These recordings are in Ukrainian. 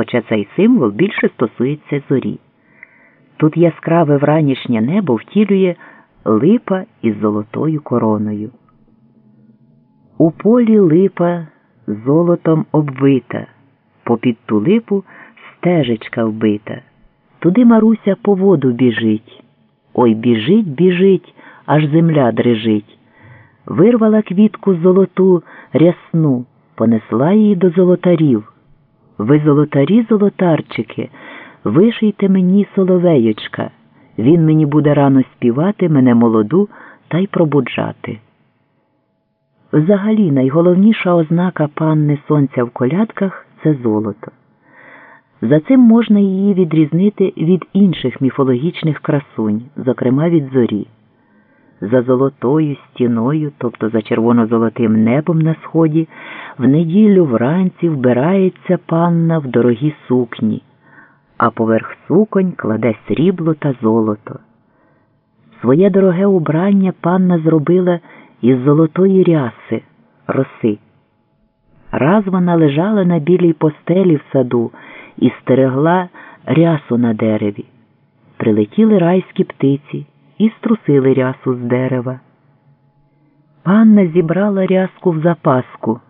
хоча цей символ більше стосується зорі. Тут яскраве вранішнє небо втілює липа із золотою короною. У полі липа золотом обвита, попід ту липу стежечка вбита. Туди Маруся по воду біжить. Ой біжить, біжить, аж земля дрижить. Вирвала квітку золоту рясну, понесла її до золотарів. Ви золотарі, золотарчики, вишийте мені соловейочка. Він мені буде рано співати, мене молоду та й пробуджати. Взагалі найголовніша ознака панни сонця в колядках це золото. За цим можна її відрізнити від інших міфологічних красунь, зокрема від зорі. За золотою стіною, тобто за червоно-золотим небом на сході, в неділю вранці вбирається панна в дорогі сукні, а поверх суконь кладе срібло та золото. Своє дороге убрання панна зробила із золотої ряси, роси. Раз вона лежала на білій постелі в саду і стерегла рясу на дереві. Прилетіли райські птиці і струсили рясу з дерева. Панна зібрала рязку в запаску,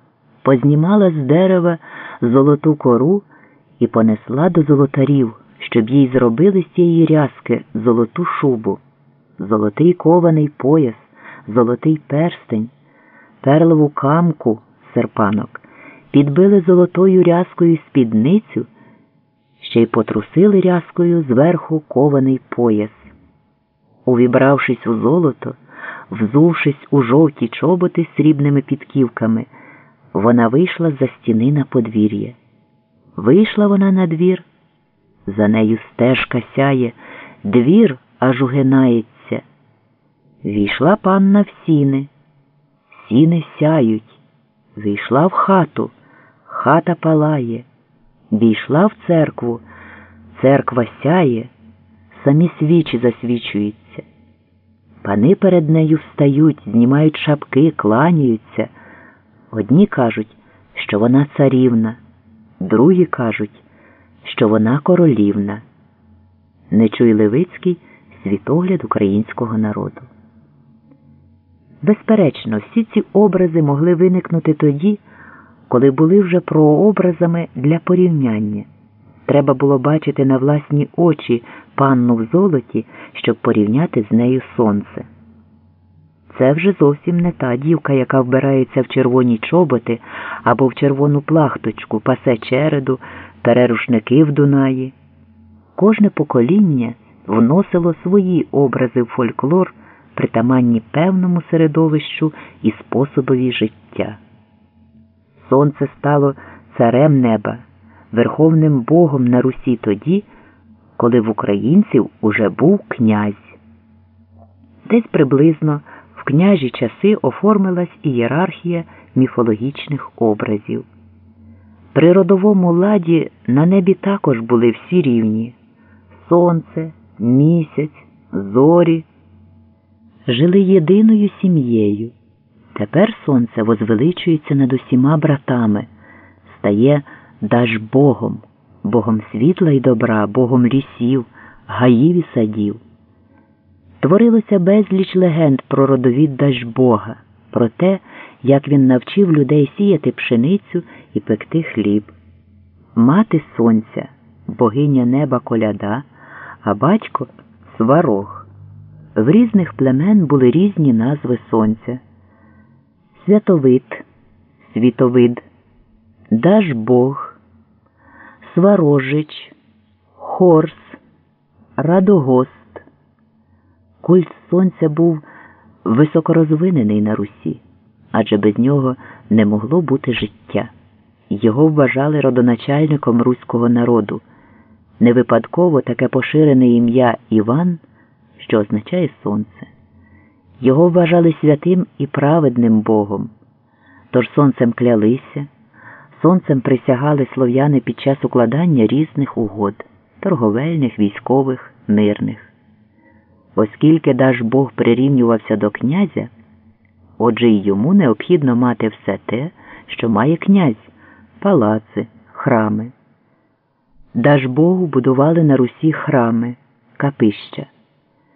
познімала з дерева золоту кору і понесла до золотарів, щоб їй зробили з цієї рязки золоту шубу, золотий кований пояс, золотий перстень, перлову камку серпанок, підбили золотою рязкою спідницю ще й потрусили рязкою зверху кований пояс. Увібравшись у золото, взувшись у жовті чоботи срібними підківками, вона вийшла за стіни на подвір'я. Вийшла вона на двір, за нею стежка сяє, двір аж угинається. Війшла панна в сіни, сіни сяють, зайшла в хату, хата палає. Війшла в церкву, церква сяє, самі свічі засвічуються. Пани перед нею встають, знімають шапки, кланяються. Одні кажуть, що вона царівна, другі кажуть, що вона королівна. Нечуй Левицький світогляд українського народу. Безперечно, всі ці образи могли виникнути тоді коли були вже прообразами для порівняння. Треба було бачити на власні очі панну в золоті, щоб порівняти з нею сонце. Це вже зовсім не та дівка, яка вбирається в червоні чоботи або в червону плахточку, пасе череду, перерушники в Дунаї. Кожне покоління вносило свої образи в фольклор, притаманні певному середовищу і способові життя сонце стало царем неба, верховним Богом на Русі тоді, коли в українців уже був князь. Десь приблизно в княжі часи оформилась ієрархія міфологічних образів. При родовому ладі на небі також були всі рівні сонце, місяць, зорі, жили єдиною сім'єю. Тепер сонце возвеличується над усіма братами, стає Дажбогом, Богом світла й добра, Богом лісів, гаїв і садів. Творилося безліч легенд про родовід Дажбога, про те, як він навчив людей сіяти пшеницю і пекти хліб. Мати сонця, богиня неба коляда, а батько сварог. В різних племен були різні назви сонця. Святовид, світовид, Дажбог, Сварожич, Хорс, Радогост. Культ сонця був високорозвинений на Русі, адже без нього не могло бути життя. Його вважали родоначальником руського народу. Не випадково таке поширене ім'я Іван, що означає сонце. Його вважали святим і праведним Богом. Тож сонцем клялися, сонцем присягали слов'яни під час укладання різних угод торговельних, військових, мирних. Оскільки даж Бог прирівнювався до князя, отже й йому необхідно мати все те, що має князь, палаци, храми. Дажбогу будували на Русі храми, капища.